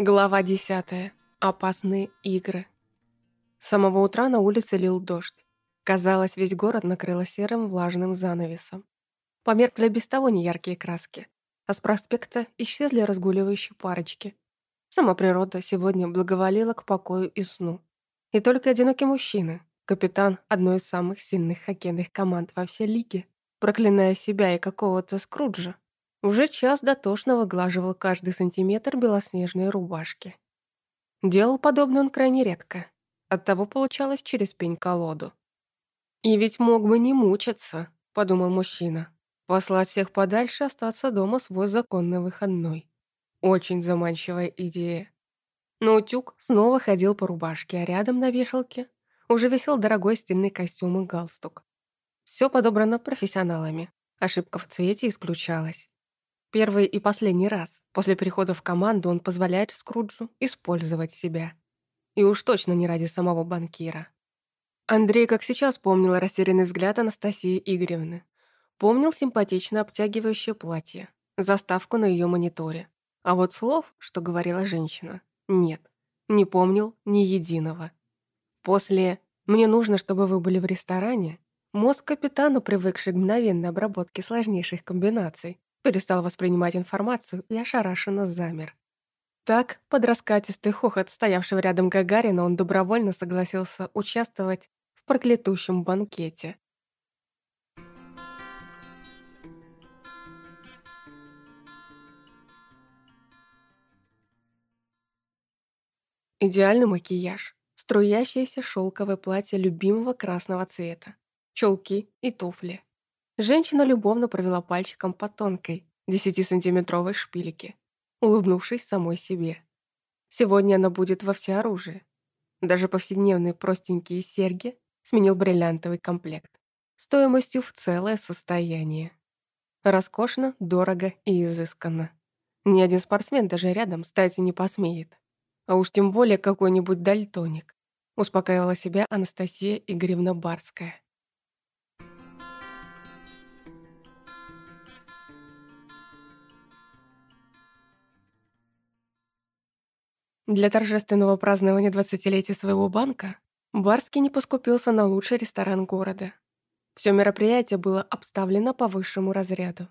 Глава 10. Опасные игры. С самого утра на улице лил дождь. Казалось, весь город накрыло серым влажным занавесом. Померкли без того неяркие краски, а с проспекта исчезли разгуливающие парочки. Сама природа сегодня благоволила к покою и сну. И только одинокий мужчина, капитан одной из самых сильных хоккейных команд во всей лиге, проклиная себя и какого-то Скруджа, уже час дотошно выглаживал каждый сантиметр белоснежной рубашки. Делал подобное он крайне редко. Оттого получалось через пень-колоду. «И ведь мог бы не мучиться», — подумал мужчина. «Послать всех подальше, остаться дома свой законный выходной. Очень заманчивая идея». Но утюг снова ходил по рубашке, а рядом на вешалке уже висел дорогой стильный костюм и галстук. Все подобрано профессионалами. Ошибка в цвете исключалась. Первый и последний раз после перехода в команду он позволяет Скруджу использовать себя. И уж точно не ради самого банкира. Андрей как сейчас помнил растерянный взгляд Анастасии Игоревны. Помнил симпатично обтягивающее платье, заставку на ее мониторе. А вот слов, что говорила женщина, нет. Не помнил ни единого. После «мне нужно, чтобы вы были в ресторане» мозг капитану, привыкший к мгновенной обработке сложнейших комбинаций, перестал воспринимать информацию и ошарашенно замер. Так, под раскатистый хохот стоявшего рядом Гагарина, он добровольно согласился участвовать в проклятущем банкете. Идеальный макияж, струящееся шелковое платье любимого красного цвета, чулки и туфли. Женщина любовно провела пальчиком по тонкой, десятисантиметровой шпильке, улыбнувшись самой себе. Сегодня она будет во всеоружии. Даже повседневные простенькие серьги сменил бриллиантовый комплект, стоимостью в целое состояние. Роскошно, дорого и изысканно. Ни один спортсмен даже рядом стать не посмеет. А уж тем более какой-нибудь дальтоник, успокаивала себя Анастасия Игоревна Барская. Для торжественного празднования двадцатилетия своего банка Барский не поскупился на лучший ресторан города. Все мероприятие было обставлено по высшему разряду.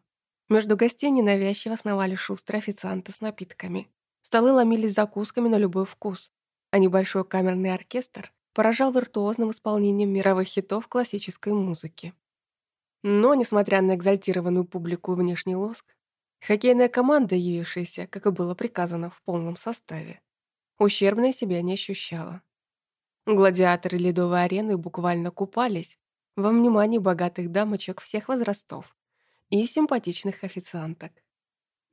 Между гостей ненавязчиво сновали шустрые официанты с напитками. Столы ломились закусками на любой вкус, а небольшой камерный оркестр поражал виртуозным исполнением мировых хитов классической музыки. Но, несмотря на экзальтированную публику и внешний лоск, хоккейная команда, явившаяся, как и было приказано, в полном составе, ущербной себя не ощущала. Гладиаторы ледовой арены буквально купались во внимании богатых дамочек всех возрастов и симпатичных официанток.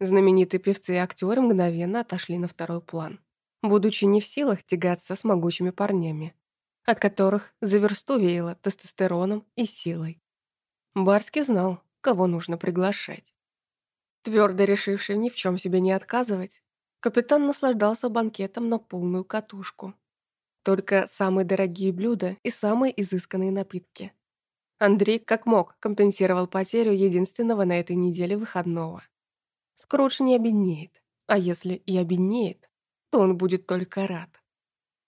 Знаменитые певцы и актеры мгновенно отошли на второй план, будучи не в силах тягаться с могучими парнями, от которых за версту веяло тестостероном и силой. Барский знал, кого нужно приглашать. Твердо решивший ни в чем себе не отказывать, Капитан наслаждался банкетом на полную катушку. Только самые дорогие блюда и самые изысканные напитки. Андрей как мог компенсировал потерю единственного на этой неделе выходного. Скрудж не обеднеет, а если и обеднеет, то он будет только рад.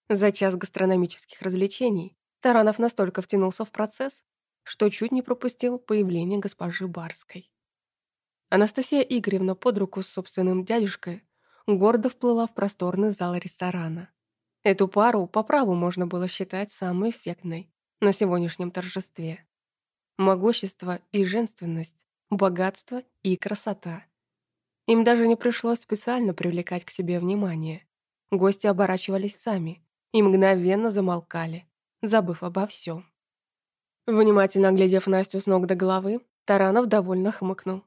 За час гастрономических развлечений Таранов настолько втянулся в процесс, что чуть не пропустил появление госпожи Барской. Анастасия Игоревна под руку с собственным дядюшкой гордо вплыла в просторный зал ресторана. Эту пару по праву можно было считать самой эффектной на сегодняшнем торжестве. Могущество и женственность, богатство и красота. Им даже не пришлось специально привлекать к себе внимание. Гости оборачивались сами и мгновенно замолкали, забыв обо всем. Внимательно оглядев Настю с ног до головы, Таранов довольно хмыкнул.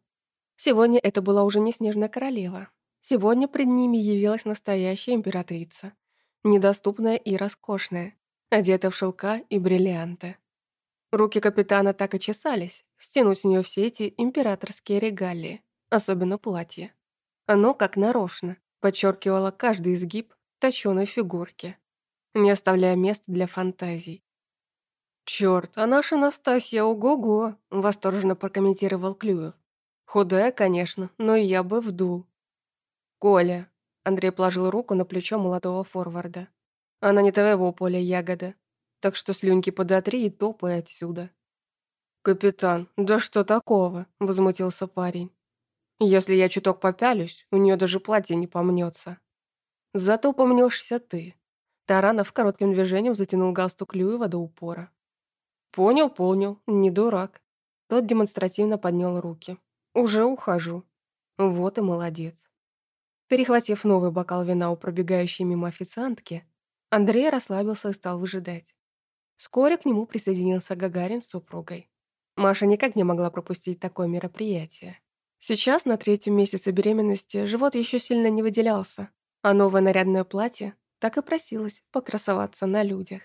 Сегодня это была уже не снежная королева, Сегодня пред ними явилась настоящая императрица, недоступная и роскошная, одета в шелка и бриллианты. Руки капитана так и чесались, стянуть с нее все эти императорские регалии, особенно платье. Оно, как нарочно, подчеркивало каждый изгиб точеной фигурки, не оставляя места для фантазий. «Чёрт, а наша Настасья ого-го!» — восторженно прокомментировал Клюев. «Худая, конечно, но я бы вдул. «Коля!» Андрей положил руку на плечо молодого форварда. Она не твоего поля ягода, так что слюнки подотри и топай отсюда. «Капитан, да что такого?» — возмутился парень. «Если я чуток попялюсь, у нее даже платье не помнется. Зато помнешься ты». Таранов коротким движением затянул галстук Люева до упора. «Понял, понял, не дурак». Тот демонстративно поднял руки. «Уже ухожу». Вот и молодец. Перехватив новый бокал вина у пробегающей мимо официантки, Андрей расслабился и стал выжидать. Вскоре к нему присоединился Гагарин с супругой. Маша никак не могла пропустить такое мероприятие. Сейчас, на третьем месяце беременности, живот еще сильно не выделялся, а новое нарядное платье так и просилось покрасоваться на людях.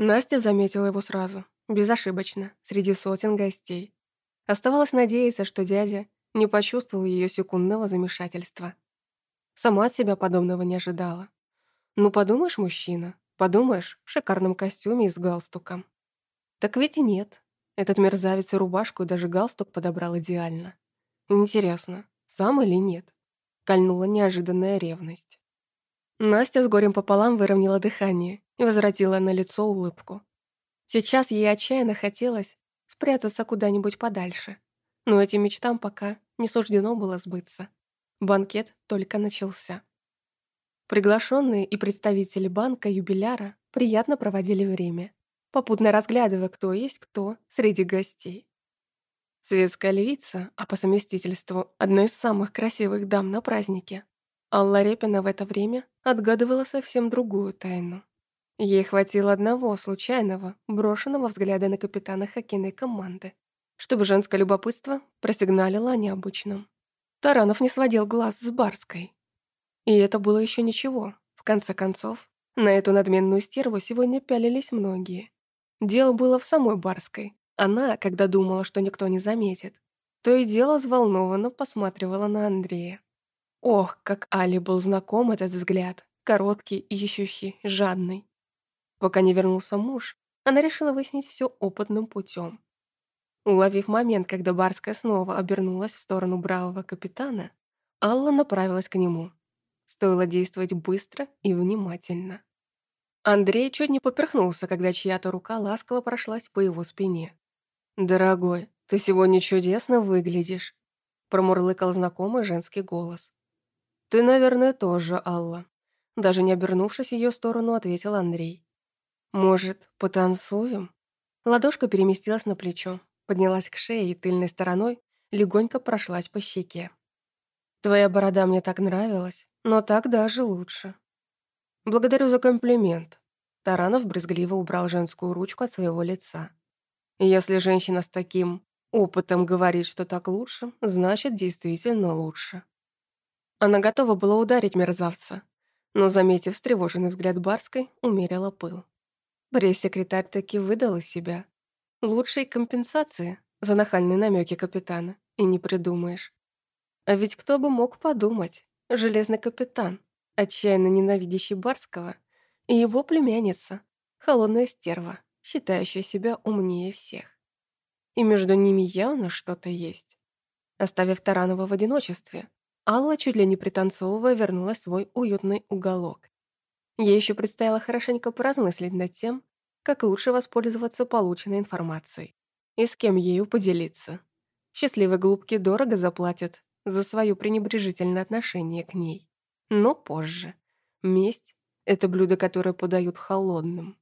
Настя заметила его сразу, безошибочно, среди сотен гостей. Оставалось надеяться, что дядя не почувствовал ее секундного замешательства. Сама себя подобного не ожидала. Ну, подумаешь, мужчина, подумаешь, в шикарном костюме и с галстуком. Так ведь и нет. Этот мерзавец и рубашку, и даже галстук подобрал идеально. Интересно, сам или нет? Кольнула неожиданная ревность. Настя с горем пополам выровняла дыхание и возвратила на лицо улыбку. Сейчас ей отчаянно хотелось спрятаться куда-нибудь подальше, но этим мечтам пока не суждено было сбыться. Банкет только начался. Приглашенные и представители банка юбиляра приятно проводили время, попутно разглядывая, кто есть кто среди гостей. Светская львица, а по совместительству одна из самых красивых дам на празднике, Алла Репина в это время отгадывала совсем другую тайну. Ей хватило одного случайного, брошенного взгляда на капитана хоккейной команды, чтобы женское любопытство просигналило о необычном. Таранов не сводил глаз с Барской, и это было еще ничего. В конце концов, на эту надменную стерву сегодня пялились многие. Дело было в самой Барской. Она, когда думала, что никто не заметит, то и дело взволнованно посматривала на Андрея. Ох, как Али был знаком этот взгляд, короткий, ищущий, жадный. Пока не вернулся муж, она решила выяснить все опытным путем. Уловив момент, когда Барская снова обернулась в сторону бравого капитана, Алла направилась к нему. Стоило действовать быстро и внимательно. Андрей чуть не поперхнулся, когда чья-то рука ласково прошлась по его спине. «Дорогой, ты сегодня чудесно выглядишь», — промурлыкал знакомый женский голос. «Ты, наверное, тоже, Алла». Даже не обернувшись в ее сторону, ответил Андрей. «Может, потанцуем?» Ладошка переместилась на плечо, поднялась к шее и тыльной стороной легонько прошлась по щеке. «Твоя борода мне так нравилась, но так даже лучше. Благодарю за комплимент. Таранов брезгливо убрал женскую ручку от своего лица. Если женщина с таким опытом говорит, что так лучше, значит, действительно лучше. Она готова была ударить мерзавца, но, заметив встревоженный взгляд Барской, умерила пыл. Пресс-секретарь таки выдала себя. Лучшей компенсации за нахальные намеки капитана и не придумаешь. А ведь кто бы мог подумать, железный капитан, отчаянно ненавидящий Барского, и его племянница, холодная стерва, считающая себя умнее всех. И между ними явно что-то есть. Оставив Таранова в одиночестве, Алла, чуть ли не пританцовывая, вернулась в свой уютный уголок. Ей еще предстояло хорошенько поразмыслить над тем, как лучше воспользоваться полученной информацией и с кем ею поделиться. Счастливые голубки дорого заплатят за свое пренебрежительное отношение к ней. Но позже. Месть — это блюдо, которое подают холодным.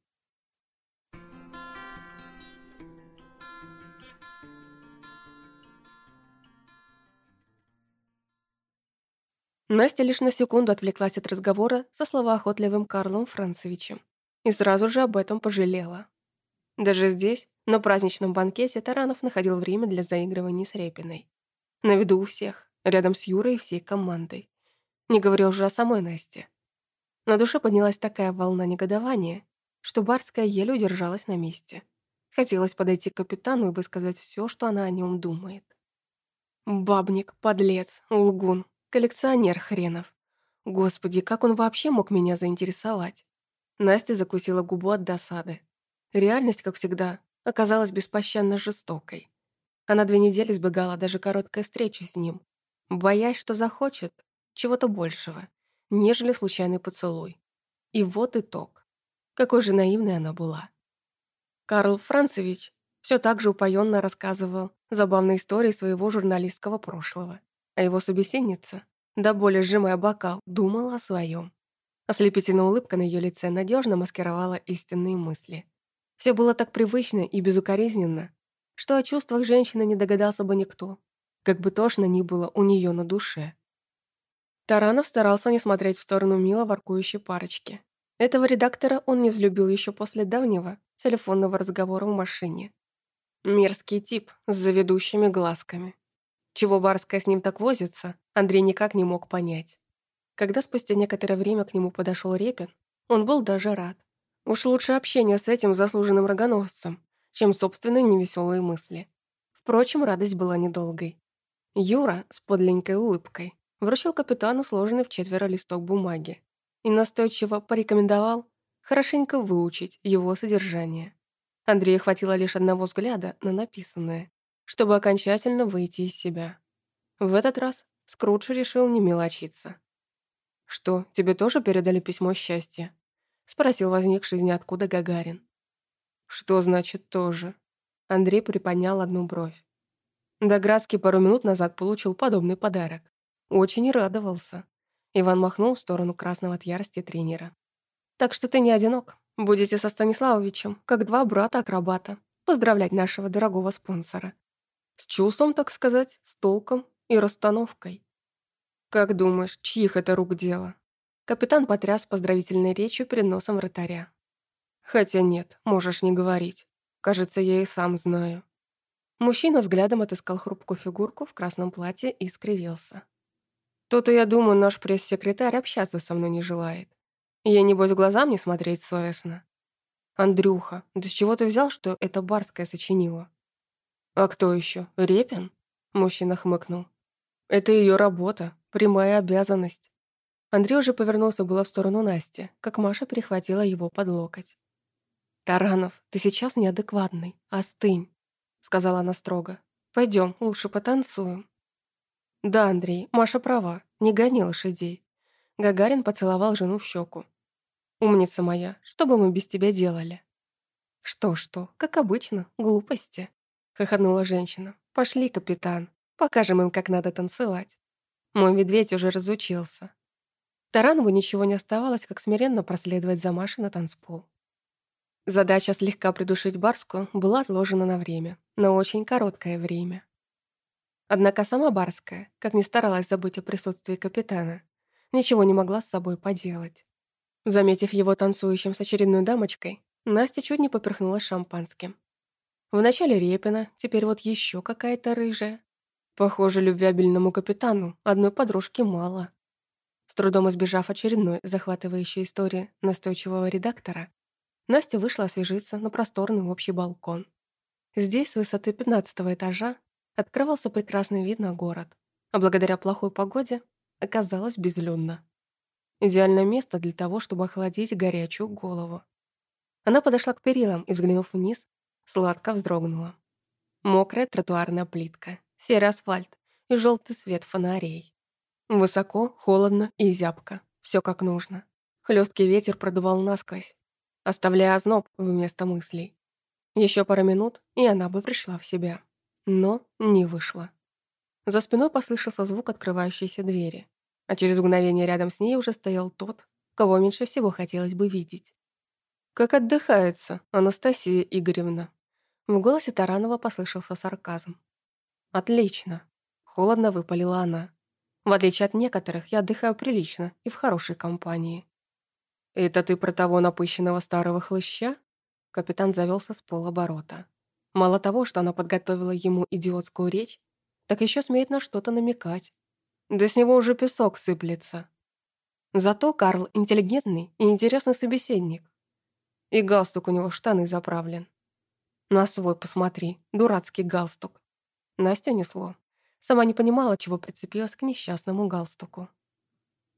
Настя лишь на секунду отвлеклась от разговора со словоохотливым Карлом Францевичем и сразу же об этом пожалела. Даже здесь, на праздничном банкете, Таранов находил время для заигрываний с Репиной. На виду у всех, рядом с Юрой и всей командой. Не говоря уже о самой Насте. На душе поднялась такая волна негодования, что Барская еле удержалась на месте. Хотелось подойти к капитану и высказать все, что она о нем думает. Бабник, подлец, лгун, коллекционер хренов. Господи, как он вообще мог меня заинтересовать? Настя закусила губу от досады. Реальность, как всегда, оказалась беспощадно жестокой. Она две недели избегала даже короткой встречи с ним, боясь, что захочет чего-то большего, нежели случайный поцелуй. И вот итог. Какой же наивной она была. Карл Францевич все так же упоенно рассказывал забавные истории своего журналистского прошлого, а его собеседница, до более сжимая бокал, думала о своем. Ослепительная улыбка на ее лице надежно маскировала истинные мысли. Все было так привычно и безукоризненно, что о чувствах женщины не догадался бы никто, как бы тошно ни было у нее на душе. Таранов старался не смотреть в сторону мило воркующей парочки. Этого редактора он не взлюбил еще после давнего телефонного разговора в машине. Мерзкий тип с заведущими глазками. Чего Барская с ним так возится, Андрей никак не мог понять. Когда спустя некоторое время к нему подошел Репин, он был даже рад. Уж лучше общение с этим заслуженным рогоносцем, чем собственные невеселые мысли. Впрочем, радость была недолгой. Юра с подленькой улыбкой вручил капитану сложенный в четверо листок бумаги и настойчиво порекомендовал хорошенько выучить его содержание. Андрею хватило лишь одного взгляда на написанное, чтобы окончательно выйти из себя. В этот раз Скрудж решил не мелочиться. «Что, тебе тоже передали письмо счастья?» — спросил возникший из ниоткуда Гагарин. «Что значит «тоже»?» Андрей приподнял одну бровь. Доградский пару минут назад получил подобный подарок. Очень радовался. Иван махнул в сторону красного от ярости тренера. «Так что ты не одинок. Будете со Станиславовичем, как два брата-акробата, поздравлять нашего дорогого спонсора. С чувством, так сказать, с толком и расстановкой. «Как думаешь, чьих это рук дело?» Капитан потряс поздравительной речью перед носом вратаря. «Хотя нет, можешь не говорить. Кажется, я и сам знаю». Мужчина взглядом отыскал хрупкую фигурку в красном платье и скривился. «То-то, я думаю, наш пресс-секретарь общаться со мной не желает. Я, небось, глазам не смотреть совестно. Андрюха, да с чего ты взял, что это Барская сочинила?» «А кто еще? Репин?» Мужчина хмыкнул. «Это ее работа. Прямая обязанность. Андрей уже повернулся было в сторону Насти, как Маша перехватила его под локоть. «Таранов, ты сейчас неадекватный. Остынь», — сказала она строго. Пойдем, лучше потанцуем». «Да, Андрей, Маша права. Не гони лошадей». Гагарин поцеловал жену в щеку. «Умница моя, что бы мы без тебя делали?» «Что-что, как обычно, глупости», — хохотнула женщина. «Пошли, капитан, покажем им, как надо танцевать». Мой медведь уже разучился. Таранову ничего не оставалось, как смиренно проследовать за Машей на танцпол. Задача слегка придушить Барскую была отложена на время, на очень короткое время. Однако сама Барская, как ни старалась забыть о присутствии капитана, ничего не могла с собой поделать. Заметив его танцующим с очередной дамочкой, Настя чуть не поперхнулась шампанским. Вначале Репина, теперь вот еще какая-то рыжая. Похоже, любвеобильному капитану одной подружки мало. С трудом избежав очередной захватывающей истории настойчивого редактора, Настя вышла освежиться на просторный общий балкон. Здесь, с высоты 15 этажа, открывался прекрасный вид на город, а благодаря плохой погоде оказалось безлюдно. Идеальное место для того, чтобы охладить горячую голову. Она подошла к перилам и, взглянув вниз, сладко вздрогнула. Мокрая тротуарная плитка, серый асфальт и желтый свет фонарей. Высоко, холодно и зябко. Все как нужно. Хлесткий ветер продувал насквозь, оставляя озноб вместо мыслей. Еще пара минут, и она бы пришла в себя. Но не вышла. За спиной послышался звук открывающейся двери, а через мгновение рядом с ней уже стоял тот, кого меньше всего хотелось бы видеть. «Как отдыхается, Анастасия Игоревна?» В голосе Таранова послышался сарказм. «Отлично», — холодно выпалила она. «В отличие от некоторых, я отдыхаю прилично и в хорошей компании». «Это ты про того напыщенного старого хлыща?» Капитан завелся с полоборота. Мало того, что она подготовила ему идиотскую речь, так еще смеет на что-то намекать. Да с него уже песок сыплется. Зато Карл интеллигентный и интересный собеседник. И галстук у него в штаны заправлен. На свой посмотри, дурацкий галстук. Настя несло. Сама не понимала, чего прицепилась к несчастному галстуку.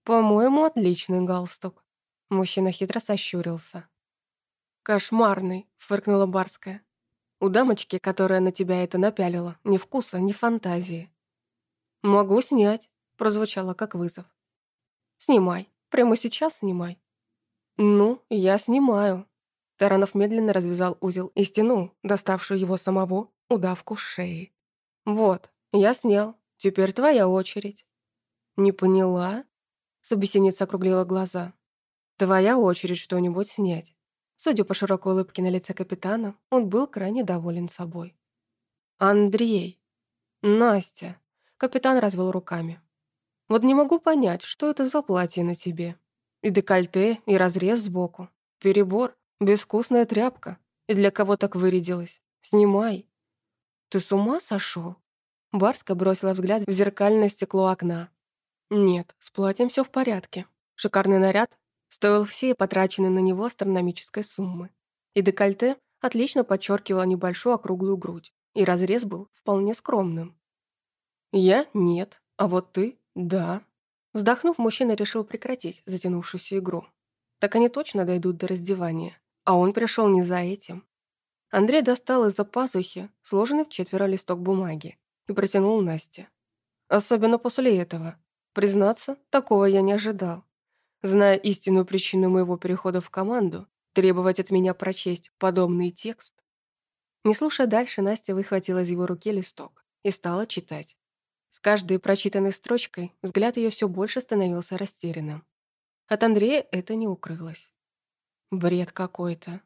«По-моему, отличный галстук». Мужчина хитро сощурился. «Кошмарный», — фыркнула Барская. «У дамочки, которая на тебя это напялила, ни вкуса, ни фантазии». «Могу снять», — прозвучало как вызов. «Снимай. Прямо сейчас снимай». «Ну, я снимаю». Таранов медленно развязал узел и стянул, доставшую его самого, удавку шеи. «Вот, я снял. Теперь твоя очередь». «Не поняла?» Собеседница округлила глаза. «Твоя очередь что-нибудь снять». Судя по широкой улыбке на лице капитана, он был крайне доволен собой. «Андрей!» «Настя!» Капитан развел руками. «Вот не могу понять, что это за платье на тебе. И декольте, и разрез сбоку. Перебор, безвкусная тряпка. И для кого так вырядилась? Снимай!» «Ты с ума сошел?» Барска бросила взгляд в зеркальное стекло окна. «Нет, с платьем все в порядке. Шикарный наряд, стоил все потраченные на него астрономической суммы. И декольте отлично подчеркивало небольшую округлую грудь, и разрез был вполне скромным. «Я – нет, а вот ты – да». Вздохнув, мужчина решил прекратить затянувшуюся игру. Так они точно дойдут до раздевания, а он пришел не за этим. Андрей достал из-за пазухи сложенный в четверо листок бумаги и протянул Насте. Особенно после этого. Признаться, такого я не ожидал. Зная истинную причину моего перехода в команду, требовать от меня прочесть подобный текст. Не слушая дальше, Настя выхватила из его руки листок и стала читать. С каждой прочитанной строчкой взгляд ее все больше становился растерянным. От Андрея это не укрылось. Бред какой-то.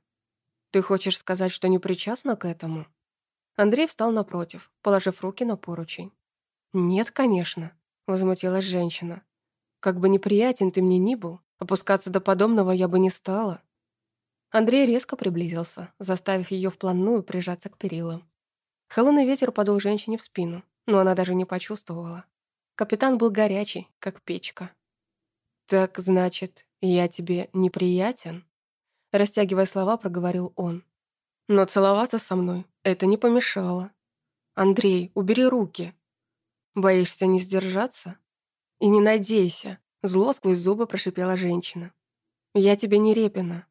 Ты хочешь сказать, что не причастна к этому? Андрей встал напротив, положив руки на поручень. Нет, конечно, возмутилась женщина. Как бы неприятен ты мне ни был, опускаться до подобного я бы не стала. Андрей резко приблизился, заставив ее вплотную прижаться к перилам. Холодный ветер подул женщине в спину, но она даже не почувствовала. Капитан был горячий, как печка. «Так, значит, я тебе неприятен?» Растягивая слова, проговорил он. «Но целоваться со мной это не помешало. Андрей, убери руки. Боишься не сдержаться?» «И не надейся», — зло сквозь зубы прошипела женщина. «Я тебе не Репина».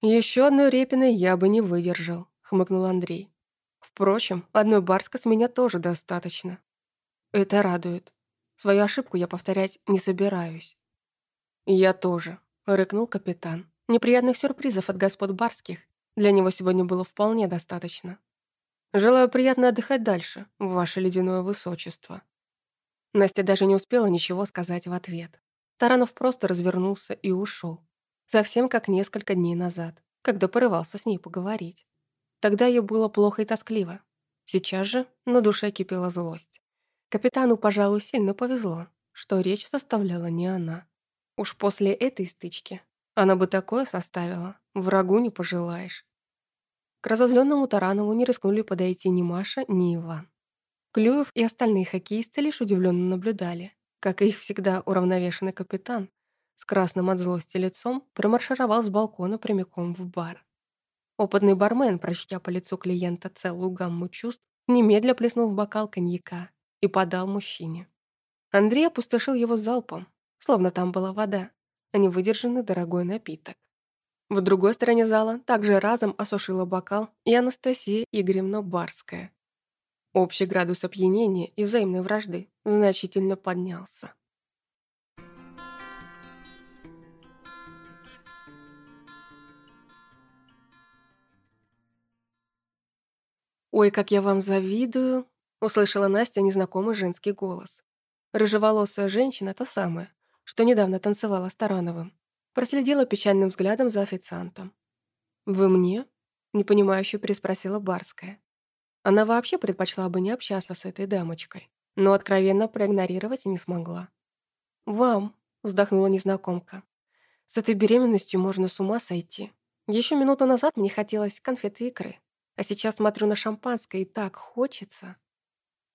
«Еще одной Репиной я бы не выдержал», — хмыкнул Андрей. «Впрочем, одной Барска с меня тоже достаточно». «Это радует. Свою ошибку я повторять не собираюсь». «Я тоже», — рыкнул капитан. «Неприятных сюрпризов от господ Барских для него сегодня было вполне достаточно. Желаю приятно отдыхать дальше, ваше ледяное высочество». Настя даже не успела ничего сказать в ответ. Таранов просто развернулся и ушел. Совсем как несколько дней назад, когда порывался с ней поговорить. Тогда ей было плохо и тоскливо. Сейчас же на душе кипела злость. Капитану, пожалуй, сильно повезло, что речь составляла не она. Уж после этой стычки она бы такое составила, врагу не пожелаешь. К разозленному Таранову не рискнули подойти ни Маша, ни Иван. Клюев и остальные хоккеисты лишь удивленно наблюдали, как их всегда уравновешенный капитан с красным от злости лицом промаршировал с балкона прямиком в бар. Опытный бармен, прочтя по лицу клиента целую гамму чувств, немедля плеснул в бокал коньяка и подал мужчине. Андрей опустошил его залпом, словно там была вода, а не выдержанный дорогой напиток. В другой стороне зала также разом осушила бокал и Анастасия Игоревна Барская, Общий градус опьянения и взаимной вражды значительно поднялся. «Ой, как я вам завидую!» — услышала Настя незнакомый женский голос. Рыжеволосая женщина, та самая, что недавно танцевала с Тарановым, проследила печальным взглядом за официантом. «Вы мне?» — непонимающе переспросила Барская. Она вообще предпочла бы не общаться с этой дамочкой, но откровенно проигнорировать не смогла. «Вам», — вздохнула незнакомка, — «с этой беременностью можно с ума сойти. Еще минуту назад мне хотелось конфеты и икры, а сейчас смотрю на шампанское и так хочется».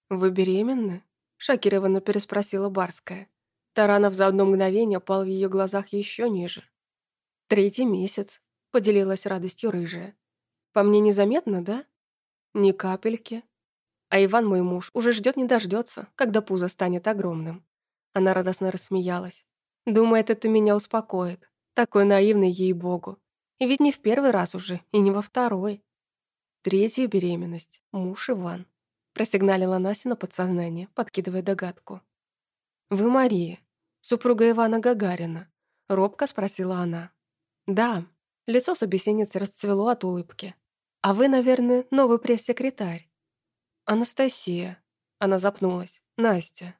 «Вы беременны?» — шокированно переспросила Барская. Таранов за одно мгновение пал в ее глазах еще ниже. «Третий месяц», — поделилась радостью рыжая. «По мне незаметно, да?» Ни капельки. А Иван, мой муж, уже ждет не дождется, когда пузо станет огромным. Она радостно рассмеялась. Думает, это меня успокоит. Такой наивный ей-богу. И ведь не в первый раз уже, и не во второй. Третья беременность. Муж Иван. Просигналила Настя на подсознание, подкидывая догадку. «Вы Мария, супруга Ивана Гагарина?» Робко спросила она. «Да». Лицо собеседницы расцвело от улыбки. «А вы, наверное, новый пресс-секретарь?» «Анастасия». Она запнулась. «Настя».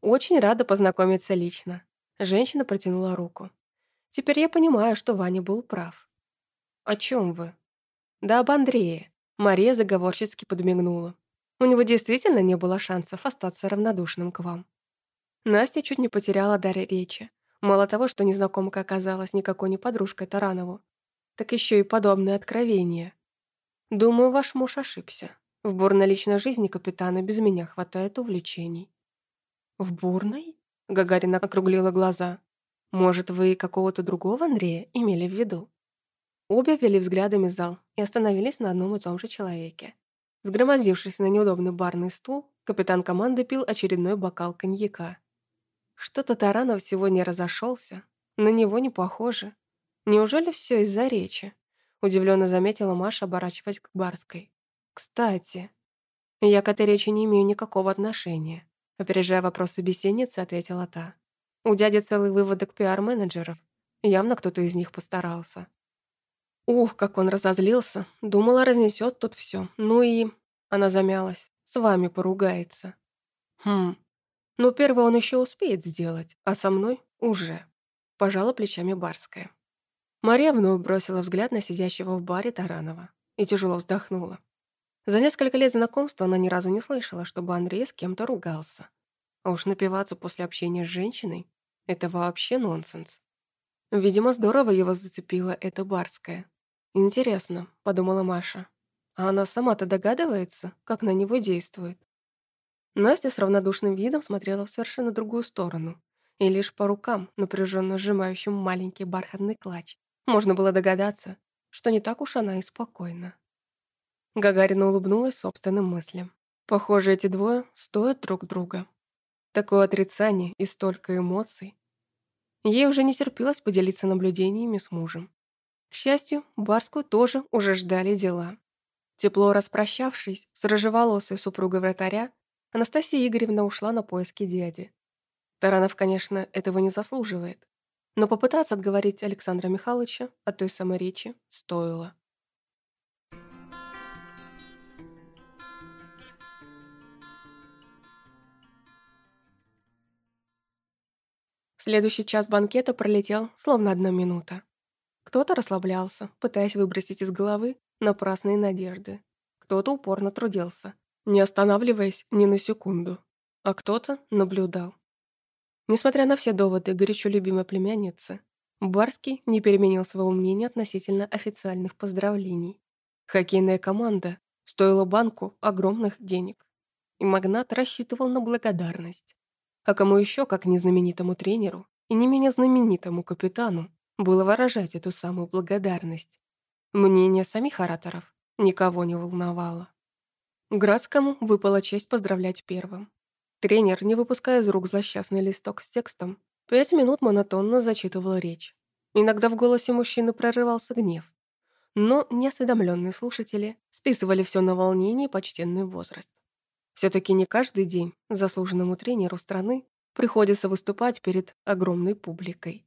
«Очень рада познакомиться лично». Женщина протянула руку. «Теперь я понимаю, что Ваня был прав». «О чем вы?» «Да об Андрее». Мария заговорщицки подмигнула. «У него действительно не было шансов остаться равнодушным к вам». Настя чуть не потеряла дар речи. Мало того, что незнакомка оказалась никакой не подружкой Таранову, так еще и подобное откровение. Думаю, ваш муж ошибся. В бурной личной жизни капитана без меня хватает увлечений. В бурной? Гагарина округлила глаза. Может, вы какого-то другого Андрея имели в виду? Обе вели взглядами зал и остановились на одном и том же человеке. Сгромоздившись на неудобный барный стул, капитан команды пил очередной бокал коньяка. Что-то Таранов сегодня разошелся. На него не похоже. Неужели все из-за речи? Удивленно заметила Маша, оборачиваясь к Барской. Кстати, я к этой речи не имею никакого отношения. Опережая вопрос собеседницы, ответила та. У дяди целый выводок пиар-менеджеров. Явно кто-то из них постарался. Ух, как он разозлился. Думала, разнесет тут все. Ну и... Она замялась. С вами поругается. Хм, но первое он еще успеет сделать, а со мной уже. Пожала плечами Барская. Мария вновь бросила взгляд на сидящего в баре Таранова и тяжело вздохнула. За несколько лет знакомства она ни разу не слышала, чтобы Андрей с кем-то ругался. А уж напиваться после общения с женщиной — это вообще нонсенс. Видимо, здорово его зацепила эта Барская. «Интересно», — подумала Маша. «А она сама-то догадывается, как на него действует?» Настя с равнодушным видом смотрела в совершенно другую сторону. И лишь по рукам, напряженно сжимающим маленький бархатный клатч, можно было догадаться, что не так уж она и спокойна. Гагарина улыбнулась собственным мыслям. Похоже, эти двое стоят друг друга. Такое отрицание и столько эмоций. Ей уже не терпелось поделиться наблюдениями с мужем. К счастью, Барскую тоже уже ждали дела. Тепло распрощавшись с рыжеволосой супругой вратаря, Анастасия Игоревна ушла на поиски дяди. Таранов, конечно, этого не заслуживает, но попытаться отговорить Александра Михайловича от той самой речи стоило. Следующий час банкета пролетел, словно одна минута. Кто-то расслаблялся, пытаясь выбросить из головы напрасные надежды. Кто-то упорно трудился, не останавливаясь ни на секунду, а кто-то наблюдал. Несмотря на все доводы горячо любимой племянницы, Барский не переменил своего мнения относительно официальных поздравлений. Хоккейная команда стоила банку огромных денег, и магнат рассчитывал на благодарность. А кому еще, как незнаменитому тренеру и не менее знаменитому капитану, было выражать эту самую благодарность? Мнение самих ораторов никого не волновало. Градскому выпала честь поздравлять первым. Тренер, не выпуская из рук злосчастный листок с текстом, пять минут монотонно зачитывал речь. Иногда в голосе мужчины прорывался гнев. Но неосведомленные слушатели списывали все на волнение и почтенный возраст. Все-таки не каждый день заслуженному тренеру страны приходится выступать перед огромной публикой.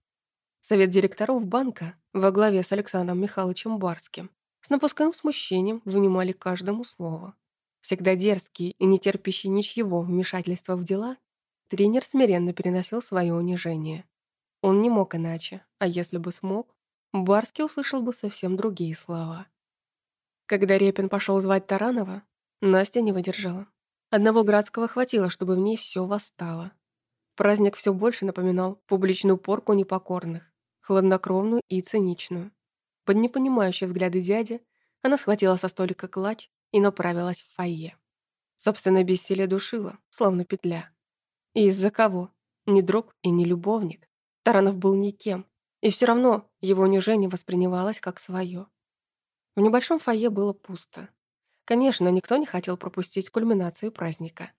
Совет директоров банка во главе с Александром Михайловичем Барским с напускным смущением вынимали каждому слову. Всегда дерзкий и не терпящий ничьего вмешательства в дела, тренер смиренно переносил свое унижение. Он не мог иначе, а если бы смог, Барский услышал бы совсем другие слова. Когда Репин пошел звать Таранова, Настя не выдержала. Одного Градского хватило, чтобы в ней все восстало. Праздник все больше напоминал публичную порку непокорных, хладнокровную и циничную. Под непонимающие взгляды дяди она схватила со столика клатч и направилась в фойе. Собственное бессилие душило, словно петля. И из-за кого? Ни друг и ни любовник. Таранов был никем, и все равно его унижение воспринималось как свое. В небольшом фойе было пусто. Конечно, никто не хотел пропустить кульминацию праздника.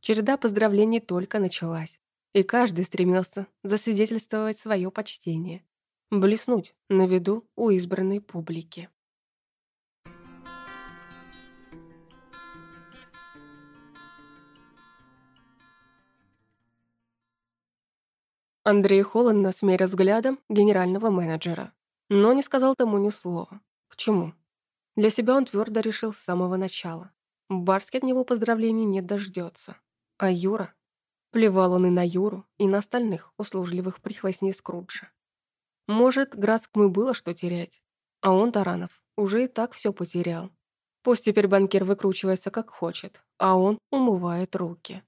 Череда поздравлений только началась, и каждый стремился засвидетельствовать свое почтение. Блеснуть на виду у избранной публики. Андрей холодно смерил взглядом генерального менеджера, но не сказал тому ни слова. К чему? Для себя он твердо решил с самого начала. Барский от него поздравлений не дождется. А Юра? Плевал он и на Юру, и на остальных услужливых прихвостней Скруджа. Может, Градскому было что терять, а он, Таранов, уже и так все потерял. Пусть теперь банкир выкручивается как хочет, а он умывает руки.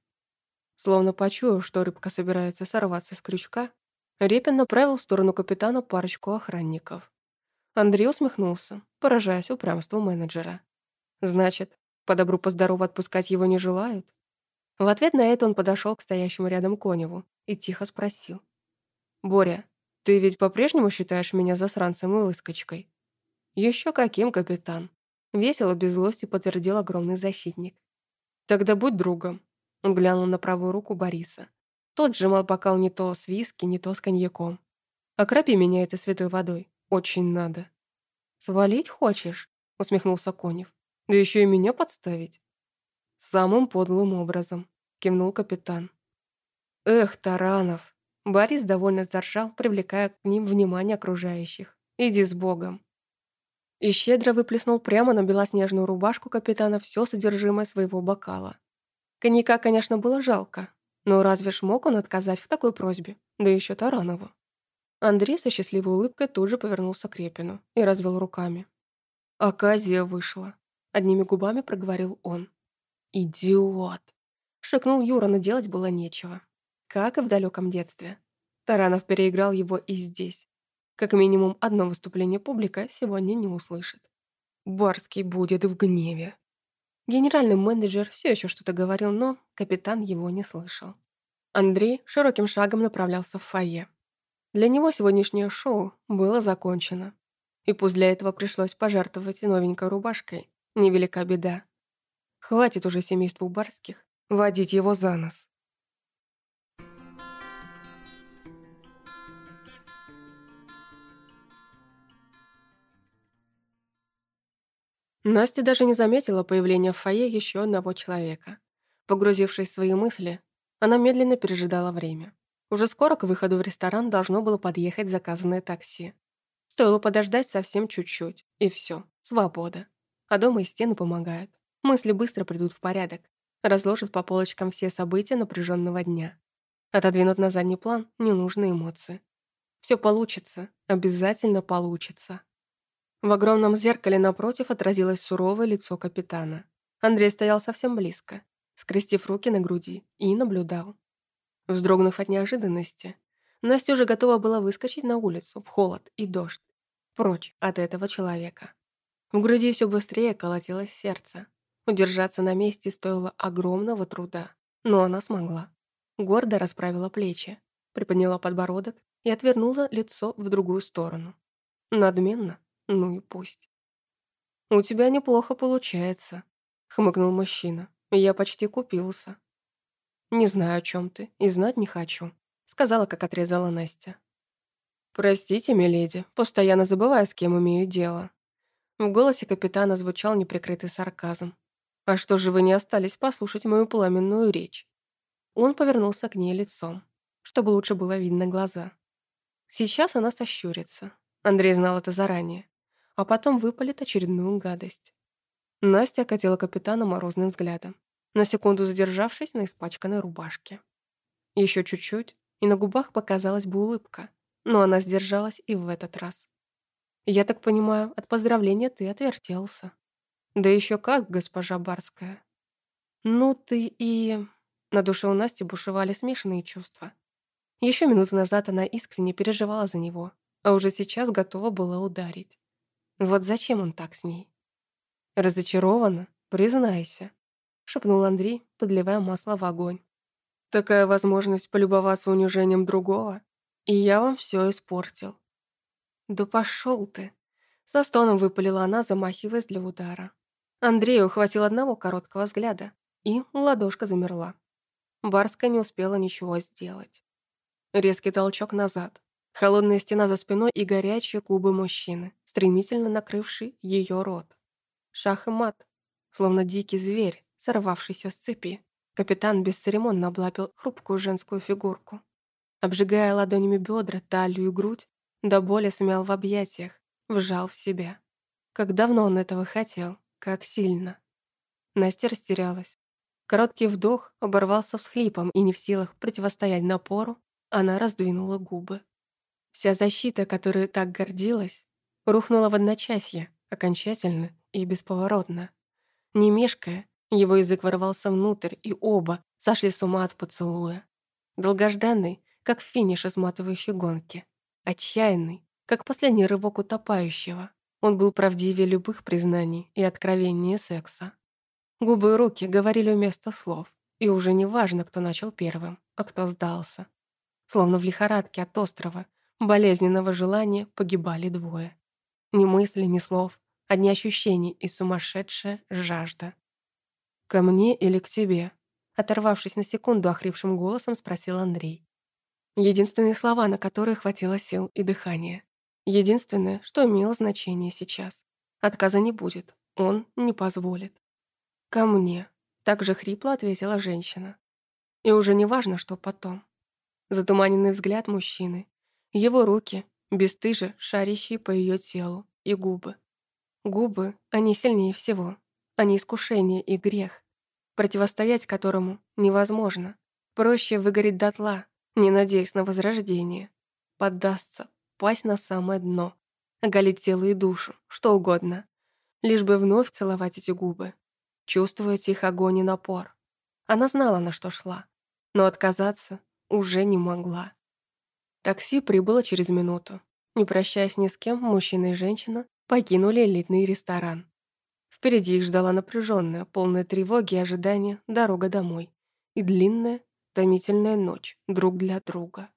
Словно почуяв, что рыбка собирается сорваться с крючка, Репин направил в сторону капитана парочку охранников. Андрей усмехнулся, поражаясь упрямству менеджера. «Значит, по добру по отпускать его не желают?» В ответ на это он подошел к стоящему рядом Коневу и тихо спросил. «Боря, ты ведь по-прежнему считаешь меня засранцем и выскочкой?» «Еще каким, капитан?» Весело, без злости подтвердил огромный защитник. «Тогда будь другом. Он глянул на правую руку Бориса. Тот сжимал бокал не то с виски, не то с коньяком. «Окропи меня этой святой водой. Очень надо». «Свалить хочешь?» — усмехнулся Конев. «Да еще и меня подставить». «Самым подлым образом», — кивнул капитан. «Эх, Таранов!» Борис довольно заржал, привлекая к ним внимание окружающих. «Иди с Богом!» И щедро выплеснул прямо на белоснежную рубашку капитана все содержимое своего бокала. Коньяка, конечно, было жалко, но разве ж мог он отказать в такой просьбе, да еще Таранову? Андрей со счастливой улыбкой тут же повернулся к Репину и развел руками. «Оказия вышла», — одними губами проговорил он. «Идиот!» — шикнул Юра, но делать было нечего. Как и в далеком детстве. Таранов переиграл его и здесь. Как минимум одно выступление публика сегодня не услышит. Барский будет в гневе. Генеральный менеджер все еще что-то говорил, но капитан его не слышал. Андрей широким шагом направлялся в фойе. Для него сегодняшнее шоу было закончено. И пусть для этого пришлось пожертвовать новенькой рубашкой, невелика беда. Хватит уже семейству Барских водить его за нос. Настя даже не заметила появления в фойе еще одного человека. Погрузившись в свои мысли, она медленно пережидала время. Уже скоро к выходу в ресторан должно было подъехать заказанное такси. Стоило подождать совсем чуть-чуть, и все, свобода. А дома и стены помогают. Мысли быстро придут в порядок, разложат по полочкам все события напряженного дня. Отодвинут на задний план ненужные эмоции. Все получится, обязательно получится. В огромном зеркале напротив отразилось суровое лицо капитана. Андрей стоял совсем близко, скрестив руки на груди, и наблюдал. Вздрогнув от неожиданности, Настя уже готова была выскочить на улицу в холод и дождь, прочь от этого человека. В груди все быстрее колотилось сердце. Удержаться на месте стоило огромного труда, но она смогла. Гордо расправила плечи, приподняла подбородок и отвернула лицо в другую сторону. Надменно, ну и пусть. «У тебя неплохо получается», — хмыкнул мужчина. «Я почти купился». «Не знаю, о чем ты, и знать не хочу», — сказала, как отрезала Настя. «Простите, миледи, постоянно забывая, с кем имею дело». В голосе капитана звучал неприкрытый сарказм. «А что же вы не остались послушать мою пламенную речь?» Он повернулся к ней лицом, чтобы лучше было видно глаза. Сейчас она сощурится. Андрей знал это заранее а потом выпалит очередную гадость. Настя окатила капитана морозным взглядом, на секунду задержавшись на испачканной рубашке. Еще чуть-чуть, и на губах показалась бы улыбка, но она сдержалась и в этот раз. «Я так понимаю, от поздравления ты отвертелся». «Да еще как, госпожа Барская». «Ну ты и...» На душе у Насти бушевали смешанные чувства. Еще минуту назад она искренне переживала за него, а уже сейчас готова была ударить. Вот зачем он так с ней? Разочарована? Признайся, шепнул Андрей, подливая масло в огонь. Такая возможность полюбоваться унижением другого, и я вам все испортил. Да пошел ты, со стоном выпалила она, замахиваясь для удара. Андрей ухватил одного короткого взгляда, и ладошка замерла. Барска не успела ничего сделать. Резкий толчок назад. Холодная стена за спиной и горячие губы мужчины, стремительно накрывший ее рот. Шах и мат, словно дикий зверь, сорвавшийся с цепи. Капитан бесцеремонно облапил хрупкую женскую фигурку. Обжигая ладонями бедра, талию и грудь, до боли смял в объятиях, вжал в себя. Как давно он этого хотел, как сильно. Настя растерялась. Короткий вдох оборвался всхлипом, и не в силах противостоять напору, она раздвинула губы. Вся защита, которой так гордилась, рухнула в одночасье, окончательно и бесповоротно. Не мешкая, его язык ворвался внутрь, и оба сошли с ума от поцелуя. Долгожданный, как финиш изматывающей гонки. Отчаянный, как последний рывок утопающего. Он был правдивее любых признаний и откровеннее секса. Губы и руки говорили вместо слов, и уже не важно, кто начал первым, а кто сдался. Словно в лихорадке от острова, болезненного желания погибали двое. Ни мысли, ни слов, одни ощущения и сумасшедшая жажда. «Ко мне или к тебе?» Оторвавшись на секунду, охрипшим голосом спросил Андрей. Единственные слова, на которые хватило сил и дыхания. Единственное, что имело значение сейчас. Отказа не будет, он не позволит. «Ко мне», — так же хрипло ответила женщина. И уже не важно, что потом. Затуманенный взгляд мужчины, его руки, бесстыже шарящие по ее телу, и губы. Губы, они сильнее всего. Они искушение и грех, противостоять которому невозможно. Проще выгореть дотла, не надеясь на возрождение. Поддастся, пасть на самое дно, оголить тело и душу, что угодно. Лишь бы вновь целовать эти губы, чувствовать их огонь и напор. Она знала, на что шла, но отказаться уже не могла. Такси прибыло через минуту. Не прощаясь ни с кем, мужчина и женщина покинули элитный ресторан. Впереди их ждала напряженная, полная тревоги и ожидания дорога домой и длинная, томительная ночь друг для друга.